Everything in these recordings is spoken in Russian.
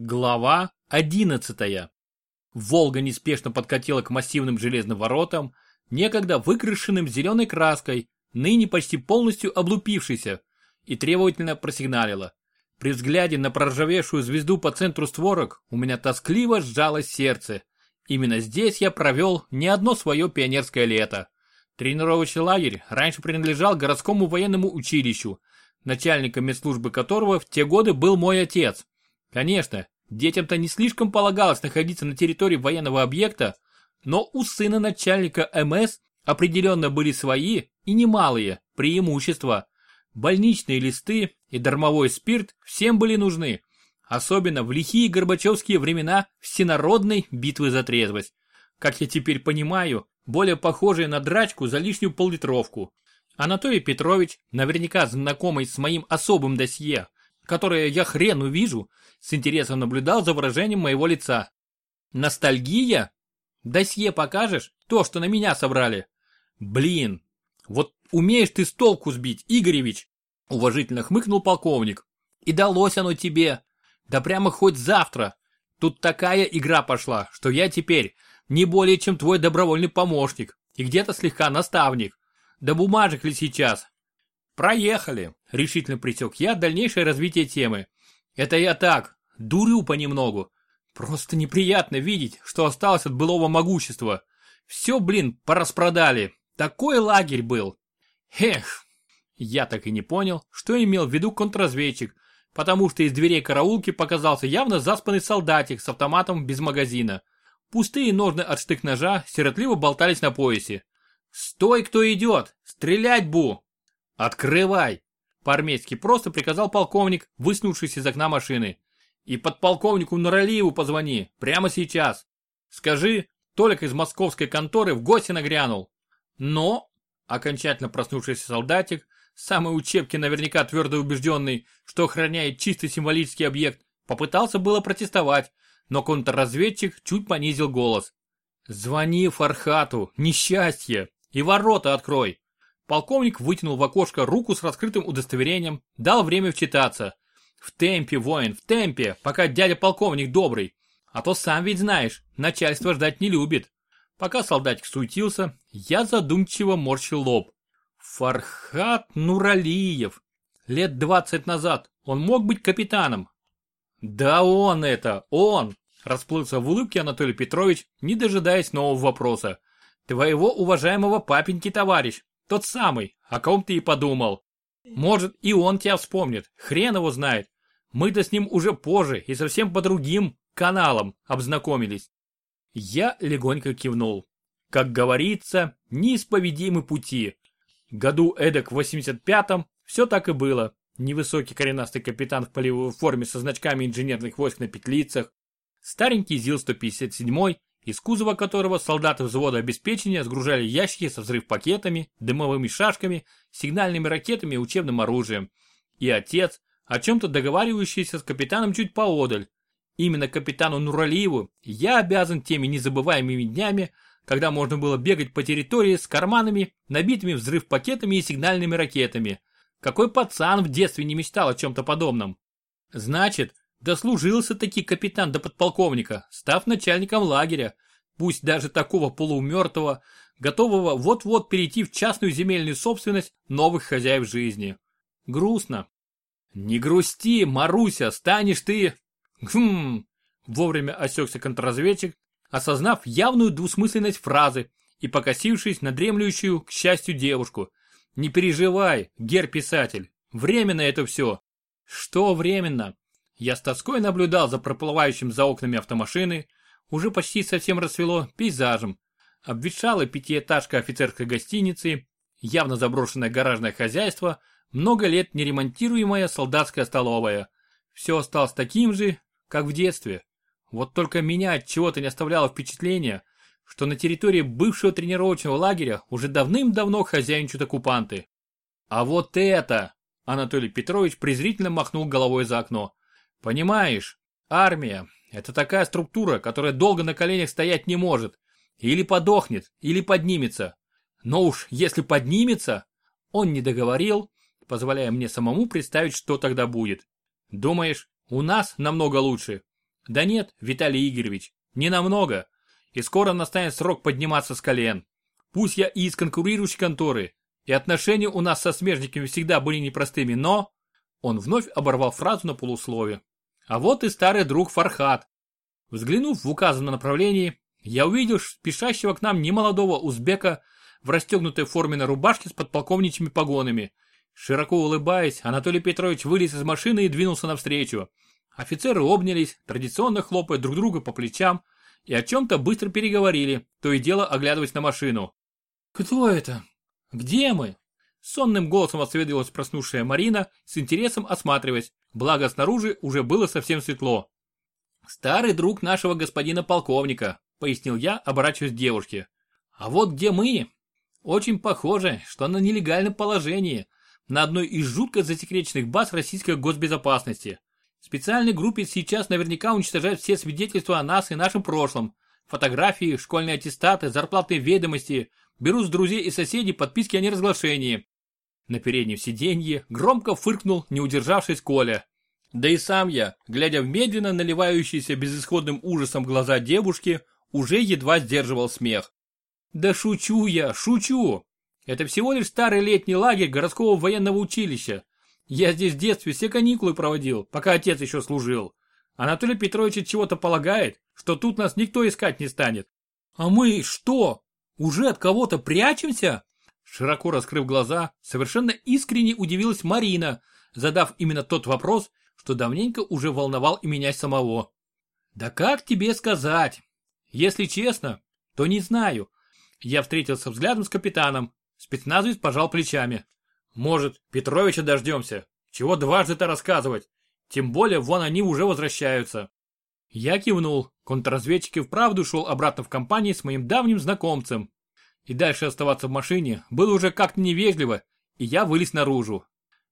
Глава одиннадцатая. Волга неспешно подкатила к массивным железным воротам, некогда выкрашенным зеленой краской, ныне почти полностью облупившейся, и требовательно просигналила. При взгляде на проржавевшую звезду по центру створок у меня тоскливо сжалось сердце. Именно здесь я провел не одно свое пионерское лето. Тренировочный лагерь раньше принадлежал городскому военному училищу, начальником медслужбы которого в те годы был мой отец. Конечно, детям-то не слишком полагалось находиться на территории военного объекта, но у сына начальника МС определенно были свои и немалые преимущества. Больничные листы и дармовой спирт всем были нужны, особенно в лихие горбачевские времена всенародной битвы за трезвость. Как я теперь понимаю, более похожие на драчку за лишнюю поллитровку. Анатолий Петрович, наверняка знакомый с моим особым досье, которое я хрен увижу, с интересом наблюдал за выражением моего лица. Ностальгия? Досье покажешь? То, что на меня собрали. Блин, вот умеешь ты с толку сбить, Игоревич, уважительно хмыкнул полковник. И далось оно тебе. Да прямо хоть завтра. Тут такая игра пошла, что я теперь не более чем твой добровольный помощник и где-то слегка наставник. Да бумажек ли сейчас? Проехали, решительно присек я дальнейшее развитие темы. Это я так, дурю понемногу. Просто неприятно видеть, что осталось от былого могущества. Все, блин, пораспродали. Такой лагерь был. Эх, я так и не понял, что имел в виду контрразведчик, потому что из дверей караулки показался явно заспанный солдатик с автоматом без магазина. Пустые ножны от штык-ножа сиротливо болтались на поясе. «Стой, кто идет! Стрелять, Бу!» «Открывай!» По-армейски просто приказал полковник, выснувшись из окна машины. И подполковнику Нуралиеву позвони, прямо сейчас. Скажи, Толик из московской конторы в гости нагрянул. Но, окончательно проснувшийся солдатик, самый учебки наверняка твердо убежденный, что охраняет чисто символический объект, попытался было протестовать, но контрразведчик чуть понизил голос. «Звони Фархату, несчастье, и ворота открой. Полковник вытянул в окошко руку с раскрытым удостоверением, дал время вчитаться. В темпе, воин, в темпе, пока дядя полковник добрый. А то сам ведь знаешь, начальство ждать не любит. Пока солдатик суетился, я задумчиво морщил лоб. Фархат Нуралиев. Лет двадцать назад он мог быть капитаном. Да он это, он! Расплылся в улыбке Анатолий Петрович, не дожидаясь нового вопроса. Твоего уважаемого папеньки товарищ, тот самый, о ком ты и подумал. Может, и он тебя вспомнит, хрен его знает. Мы-то с ним уже позже и совсем по другим каналам обзнакомились. Я легонько кивнул. Как говорится, неисповедимы пути. Году эдак в 85-м все так и было. Невысокий коренастый капитан в полевой форме со значками инженерных войск на петлицах, старенький ЗИЛ-157 из кузова которого солдаты взвода обеспечения сгружали ящики со взрыв-пакетами, дымовыми шашками, сигнальными ракетами и учебным оружием. И отец, о чем-то договаривающийся с капитаном чуть поодаль. Именно капитану Нуралиеву я обязан теми незабываемыми днями, когда можно было бегать по территории с карманами, набитыми взрыв-пакетами и сигнальными ракетами. Какой пацан в детстве не мечтал о чем-то подобном? Значит, Дослужился-таки капитан до подполковника, став начальником лагеря, пусть даже такого полумертвого, готового вот-вот перейти в частную земельную собственность новых хозяев жизни. Грустно. Не грусти, Маруся, станешь ты... Хм... Вовремя осекся контрразведчик, осознав явную двусмысленность фразы и покосившись на дремлющую, к счастью, девушку. Не переживай, гер-писатель, временно это все. Что временно? Я с тоской наблюдал за проплывающим за окнами автомашины, уже почти совсем рассвело, пейзажем. Обветшалая пятиэтажка офицерской гостиницы, явно заброшенное гаражное хозяйство, много лет неремонтируемая солдатская столовая. Все осталось таким же, как в детстве. Вот только меня от чего-то не оставляло впечатление, что на территории бывшего тренировочного лагеря уже давным-давно хозяйничают оккупанты. А вот это! Анатолий Петрович презрительно махнул головой за окно. Понимаешь, армия – это такая структура, которая долго на коленях стоять не может. Или подохнет, или поднимется. Но уж если поднимется, он не договорил, позволяя мне самому представить, что тогда будет. Думаешь, у нас намного лучше? Да нет, Виталий Игоревич, не намного. И скоро настанет срок подниматься с колен. Пусть я и из конкурирующей конторы, и отношения у нас со смежниками всегда были непростыми, но... Он вновь оборвал фразу на полуслове. А вот и старый друг Фархат. Взглянув в указанном направлении, я увидел спешащего к нам немолодого узбека в расстегнутой форме на рубашке с подполковничьими погонами. Широко улыбаясь, Анатолий Петрович вылез из машины и двинулся навстречу. Офицеры обнялись, традиционно хлопая друг друга по плечам, и о чем-то быстро переговорили, то и дело оглядываясь на машину. «Кто это? Где мы?» Сонным голосом осведомилась проснувшая Марина, с интересом осматриваясь, благо снаружи уже было совсем светло. «Старый друг нашего господина полковника», пояснил я, оборачиваясь к девушке. «А вот где мы? Очень похоже, что на нелегальном положении, на одной из жутко засекреченных баз российской госбезопасности. Специальной группе сейчас наверняка уничтожают все свидетельства о нас и нашем прошлом. Фотографии, школьные аттестаты, зарплатные ведомости, берут с друзей и соседей подписки о неразглашении. На переднем сиденье громко фыркнул, не удержавшись Коля. Да и сам я, глядя в медленно наливающиеся безысходным ужасом глаза девушки, уже едва сдерживал смех. Да шучу я, шучу. Это всего лишь старый летний лагерь городского военного училища. Я здесь в детстве все каникулы проводил, пока отец еще служил. Анатолий Петрович чего-то полагает, что тут нас никто искать не станет. А мы что, уже от кого-то прячемся? Широко раскрыв глаза, совершенно искренне удивилась Марина, задав именно тот вопрос, что давненько уже волновал и меня самого. Да как тебе сказать? Если честно, то не знаю. Я встретился взглядом с капитаном. Спецназовец пожал плечами. Может, Петровича дождемся? Чего дважды-то рассказывать? Тем более, вон они уже возвращаются. Я кивнул. Контрразведчик и вправду шел обратно в компании с моим давним знакомцем, и дальше оставаться в машине было уже как-то невежливо, и я вылез наружу.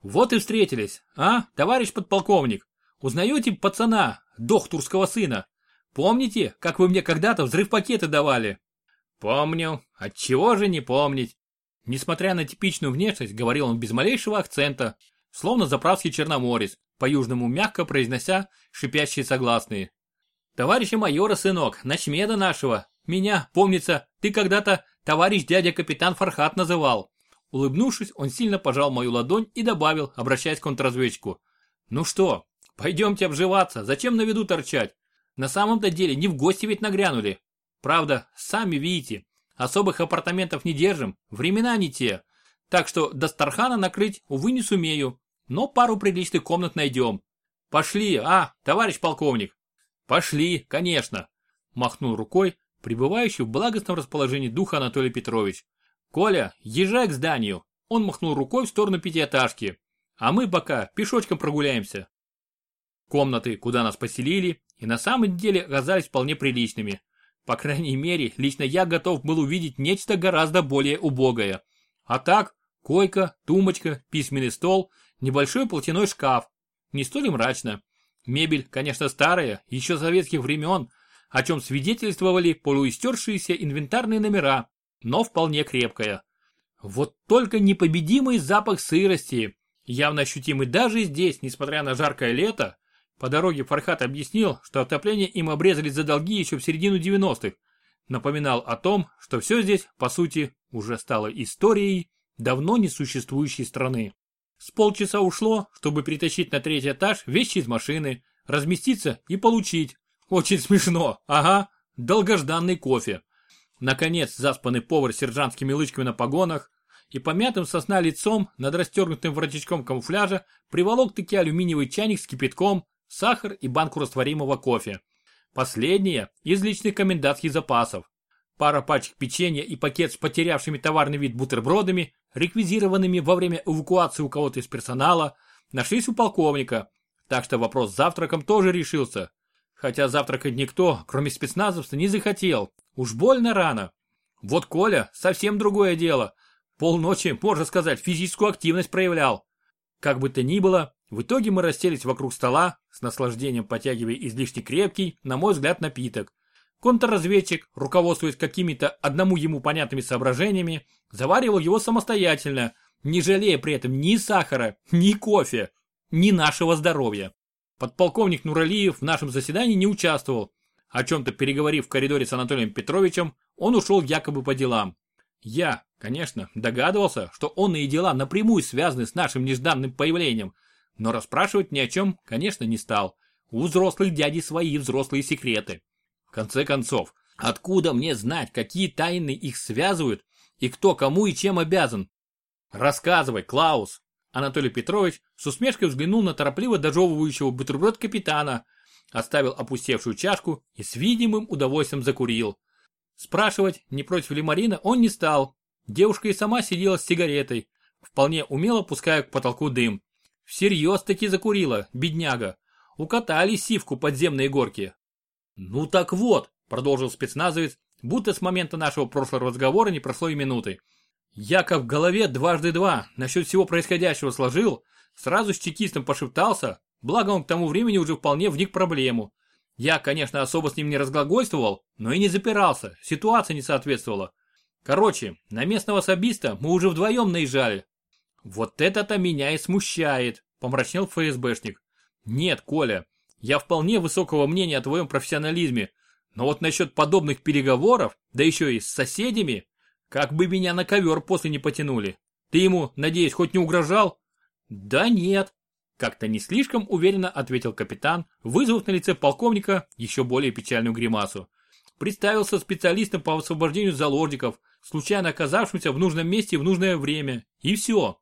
Вот и встретились, а, товарищ подполковник? Узнаете пацана, дохтурского сына? Помните, как вы мне когда-то взрыв пакеты давали? Помню, отчего же не помнить? Несмотря на типичную внешность, говорил он без малейшего акцента, словно заправский черноморец, по-южному мягко произнося шипящие согласные. Товарища майора, сынок, начмеда нашего, меня, помнится, ты когда-то товарищ дядя капитан Фархат называл. Улыбнувшись, он сильно пожал мою ладонь и добавил, обращаясь к контрразведчику. Ну что, пойдемте обживаться, зачем на виду торчать? На самом-то деле не в гости ведь нагрянули. Правда, сами видите, особых апартаментов не держим, времена не те. Так что до Стархана накрыть, увы, не сумею. Но пару приличных комнат найдем. Пошли, а, товарищ полковник? Пошли, конечно. Махнул рукой, пребывающий в благостном расположении духа Анатолий Петрович. «Коля, езжай к зданию!» Он махнул рукой в сторону пятиэтажки. «А мы пока пешочком прогуляемся». Комнаты, куда нас поселили, и на самом деле оказались вполне приличными. По крайней мере, лично я готов был увидеть нечто гораздо более убогое. А так, койка, тумбочка, письменный стол, небольшой платяной шкаф. Не столь мрачно. Мебель, конечно, старая, еще советских времен, о чем свидетельствовали полуистершиеся инвентарные номера, но вполне крепкая. Вот только непобедимый запах сырости, явно ощутимый даже здесь, несмотря на жаркое лето. По дороге Фархат объяснил, что отопление им обрезали за долги еще в середину 90-х. Напоминал о том, что все здесь, по сути, уже стало историей давно не существующей страны. С полчаса ушло, чтобы притащить на третий этаж вещи из машины, разместиться и получить, очень смешно, ага, долгожданный кофе. Наконец, заспанный повар с сержантскими лычками на погонах и помятым сосна лицом над расстегнутым воротничком камуфляжа приволок-таки алюминиевый чайник с кипятком, сахар и банку растворимого кофе. Последнее из личных комендантских запасов. Пара пачек печенья и пакет с потерявшими товарный вид бутербродами, реквизированными во время эвакуации у кого-то из персонала, нашлись у полковника. Так что вопрос с завтраком тоже решился. Хотя завтракать никто, кроме спецназовца, не захотел. Уж больно рано. Вот Коля совсем другое дело. Полночи, можно сказать, физическую активность проявлял. Как бы то ни было, в итоге мы расселись вокруг стола, с наслаждением потягивая излишне крепкий, на мой взгляд, напиток. Контрразведчик, руководствуясь какими-то одному ему понятными соображениями, заваривал его самостоятельно, не жалея при этом ни сахара, ни кофе, ни нашего здоровья. Подполковник Нуралиев в нашем заседании не участвовал. О чем-то переговорив в коридоре с Анатолием Петровичем, он ушел якобы по делам. Я, конечно, догадывался, что он и дела напрямую связаны с нашим нежданным появлением, но расспрашивать ни о чем, конечно, не стал. У взрослых дядей свои взрослые секреты. В конце концов, откуда мне знать, какие тайны их связывают и кто кому и чем обязан? Рассказывай, Клаус. Анатолий Петрович с усмешкой взглянул на торопливо дожевывающего бутерброд капитана, оставил опустевшую чашку и с видимым удовольствием закурил. Спрашивать, не против ли Марина, он не стал. Девушка и сама сидела с сигаретой, вполне умело пуская к потолку дым. Всерьез таки закурила, бедняга. Укатали сивку подземные горки. Ну так вот, продолжил спецназовец, будто с момента нашего прошлого разговора не прошло и минуты. Я как в голове дважды два насчет всего происходящего сложил, сразу с чекистом пошептался, благо он к тому времени уже вполне вник проблему. Я, конечно, особо с ним не разглагольствовал, но и не запирался, ситуация не соответствовала. Короче, на местного сабиста мы уже вдвоем наезжали. Вот это-то меня и смущает, помрачнел ФСБшник. Нет, Коля, я вполне высокого мнения о твоем профессионализме, но вот насчет подобных переговоров, да еще и с соседями, как бы меня на ковер после не потянули. Ты ему, надеюсь, хоть не угрожал? Да нет. Как-то не слишком уверенно ответил капитан, вызвав на лице полковника еще более печальную гримасу. Представился специалистом по освобождению заложников, случайно оказавшимся в нужном месте в нужное время. И все.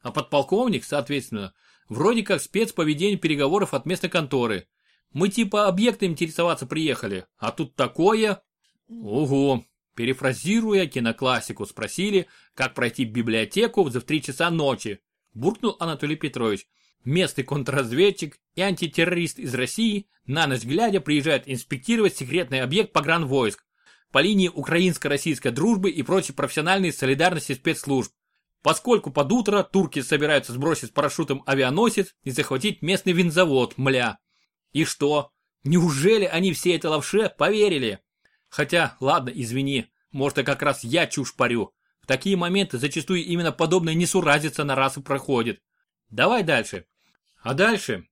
А подполковник, соответственно, Вроде как спец по ведению переговоров от местной конторы. Мы типа объекты интересоваться приехали, а тут такое... Ого, перефразируя киноклассику, спросили, как пройти в библиотеку в три часа ночи. Буркнул Анатолий Петрович. Местный контрразведчик и антитеррорист из России на ночь глядя приезжает инспектировать секретный объект погранвойск по линии украинско-российской дружбы и прочей профессиональной солидарности спецслужб поскольку под утро турки собираются сбросить с парашютом авианосец и захватить местный винзавод, мля. И что? Неужели они все этой лавше поверили? Хотя, ладно, извини, может и как раз я чушь парю. В такие моменты зачастую именно подобная несуразица на раз и проходит. Давай дальше. А дальше?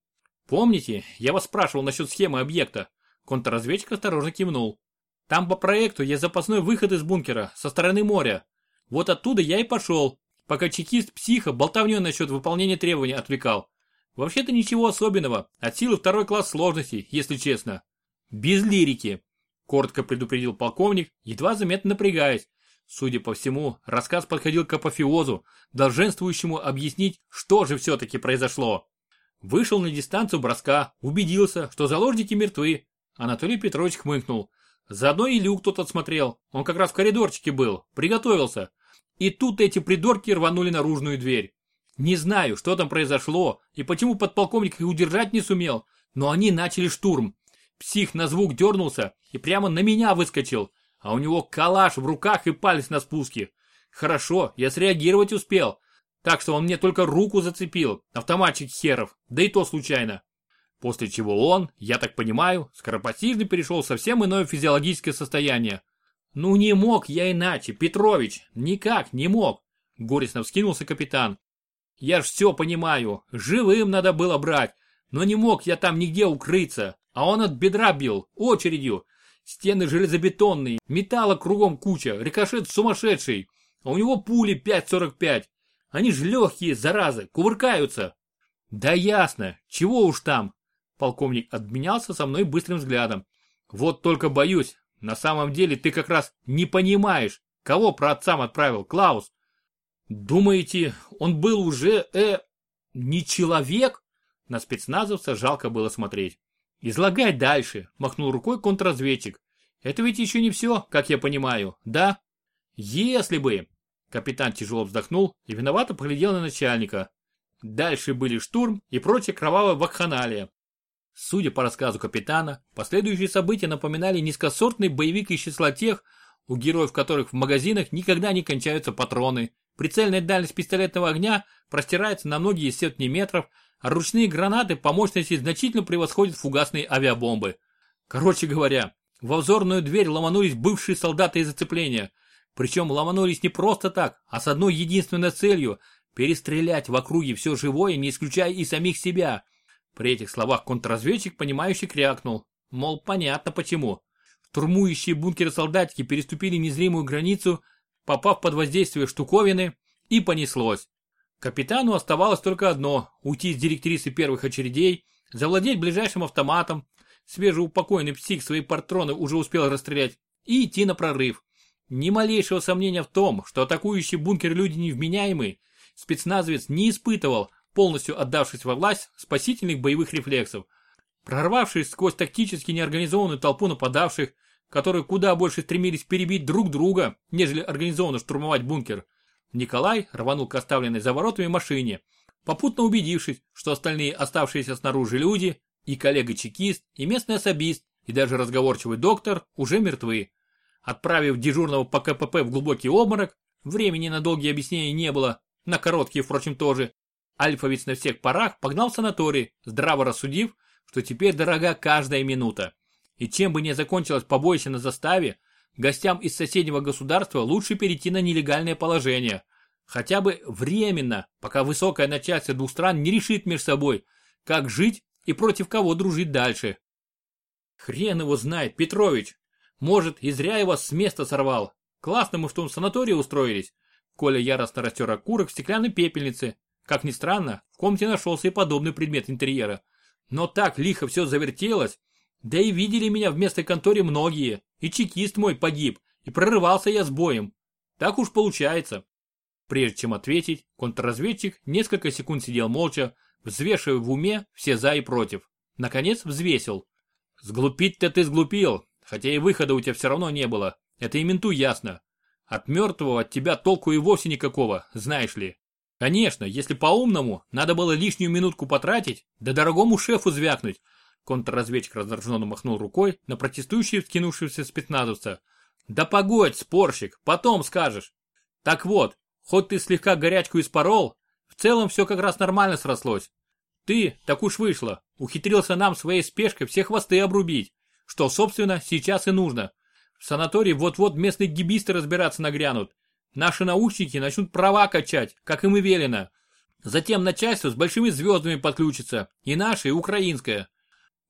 Помните, я вас спрашивал насчет схемы объекта? Контрразведчик осторожно кивнул. Там по проекту есть запасной выход из бункера со стороны моря. Вот оттуда я и пошел, пока чекист психа болтовней насчет выполнения требований отвлекал. Вообще-то ничего особенного, от силы второй класс сложности, если честно. Без лирики, коротко предупредил полковник, едва заметно напрягаясь. Судя по всему, рассказ подходил к апофеозу, долженствующему объяснить, что же все-таки произошло. Вышел на дистанцию броска, убедился, что заложники мертвы. Анатолий Петрович хмыкнул. Заодно и люк тот отсмотрел, он как раз в коридорчике был, приготовился. И тут эти придурки рванули наружную дверь. Не знаю, что там произошло и почему подполковник их удержать не сумел, но они начали штурм. Псих на звук дернулся и прямо на меня выскочил, а у него калаш в руках и палец на спуске. Хорошо, я среагировать успел, так что он мне только руку зацепил, автоматчик херов, да и то случайно. После чего он, я так понимаю, скоропостижно перешел в совсем иное физиологическое состояние, ну не мог я иначе, Петрович, никак не мог. Горестно вскинулся капитан. Я ж все понимаю, живым надо было брать, но не мог я там нигде укрыться, а он от бедра бил, очередью. Стены железобетонные, металла кругом куча, рикошет сумасшедший, а у него пули 5.45. Они ж легкие, заразы, кувыркаются. Да ясно, чего уж там. Полковник обменялся со мной быстрым взглядом. Вот только боюсь, на самом деле ты как раз не понимаешь, кого про отцам отправил Клаус. Думаете, он был уже, э, не человек? На спецназовца жалко было смотреть. Излагай дальше, махнул рукой контрразведчик. Это ведь еще не все, как я понимаю, да? Если бы... Капитан тяжело вздохнул и виновато поглядел на начальника. Дальше были штурм и прочая кровавая вакханалия. Судя по рассказу капитана, последующие события напоминали низкосортный боевик из числа тех, у героев которых в магазинах никогда не кончаются патроны, прицельная дальность пистолетного огня простирается на многие сотни метров, а ручные гранаты по мощности значительно превосходят фугасные авиабомбы. Короче говоря, во взорную дверь ломанулись бывшие солдаты из зацепления. Причем ломанулись не просто так, а с одной единственной целью – перестрелять в округе все живое, не исключая и самих себя – При этих словах контрразведчик, понимающий, крякнул. Мол, понятно почему. Штурмующие бункеры солдатики переступили незримую границу, попав под воздействие штуковины, и понеслось. Капитану оставалось только одно – уйти с директрисы первых очередей, завладеть ближайшим автоматом, свежеупокойный псих свои патроны уже успел расстрелять, и идти на прорыв. Ни малейшего сомнения в том, что атакующий бункер люди невменяемые, спецназовец не испытывал, полностью отдавшись во власть спасительных боевых рефлексов. Прорвавшись сквозь тактически неорганизованную толпу нападавших, которые куда больше стремились перебить друг друга, нежели организованно штурмовать бункер, Николай рванул к оставленной за воротами машине, попутно убедившись, что остальные оставшиеся снаружи люди, и коллега-чекист, и местный особист, и даже разговорчивый доктор уже мертвы. Отправив дежурного по КПП в глубокий обморок, времени на долгие объяснения не было, на короткие, впрочем, тоже, Альфовец на всех парах погнал в санаторий, здраво рассудив, что теперь дорога каждая минута. И чем бы ни закончилось побоище на заставе, гостям из соседнего государства лучше перейти на нелегальное положение. Хотя бы временно, пока высокое начальство двух стран не решит между собой, как жить и против кого дружить дальше. Хрен его знает, Петрович. Может, и зря вас с места сорвал. Классно мы в том санатории устроились. Коля яростно растер окурок в стеклянной пепельнице. Как ни странно, в комнате нашелся и подобный предмет интерьера. Но так лихо все завертелось, да и видели меня в местной конторе многие, и чекист мой погиб, и прорывался я с боем. Так уж получается. Прежде чем ответить, контрразведчик несколько секунд сидел молча, взвешивая в уме все за и против. Наконец взвесил. Сглупить-то ты сглупил, хотя и выхода у тебя все равно не было. Это и менту ясно. От мертвого от тебя толку и вовсе никакого, знаешь ли. Конечно, если по-умному, надо было лишнюю минутку потратить, да дорогому шефу звякнуть, Контрразведчик раздраженно махнул рукой на протестующие вскинувшегося спецназовца. «Да погодь, спорщик, потом скажешь. Так вот, хоть ты слегка горячку испорол, в целом все как раз нормально срослось. Ты, так уж вышло, ухитрился нам своей спешкой все хвосты обрубить, что, собственно, сейчас и нужно. В санатории вот-вот местные гибисты разбираться нагрянут. Наши научники начнут права качать, как им и велено. Затем начальство с большими звездами подключится, и наше, и украинское.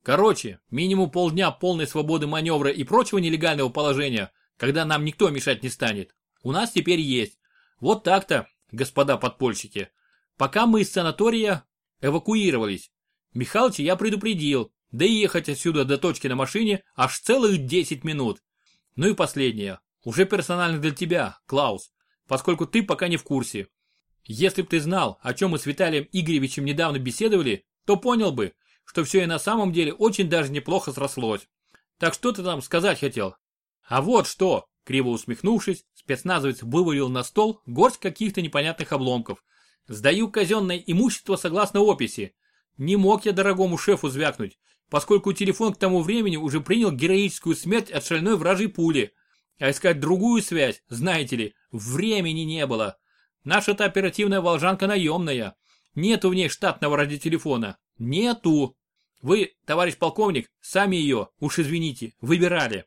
Короче, минимум полдня полной свободы маневра и прочего нелегального положения, когда нам никто мешать не станет, у нас теперь есть. Вот так-то, господа подпольщики. Пока мы из санатория эвакуировались, Михалыча я предупредил, да и ехать отсюда до точки на машине аж целых 10 минут. Ну и последнее, уже персонально для тебя, Клаус, поскольку ты пока не в курсе. Если б ты знал, о чем мы с Виталием Игоревичем недавно беседовали, то понял бы, что все и на самом деле очень даже неплохо срослось. Так что ты там сказать хотел? А вот что, криво усмехнувшись, спецназовец вывалил на стол горсть каких-то непонятных обломков. Сдаю казенное имущество согласно описи. Не мог я дорогому шефу звякнуть, поскольку телефон к тому времени уже принял героическую смерть от шальной вражьей пули. А искать другую связь, знаете ли, времени не было. Наша-то оперативная волжанка наемная. Нету в ней штатного радиотелефона. Нету. Вы, товарищ полковник, сами ее, уж извините, выбирали.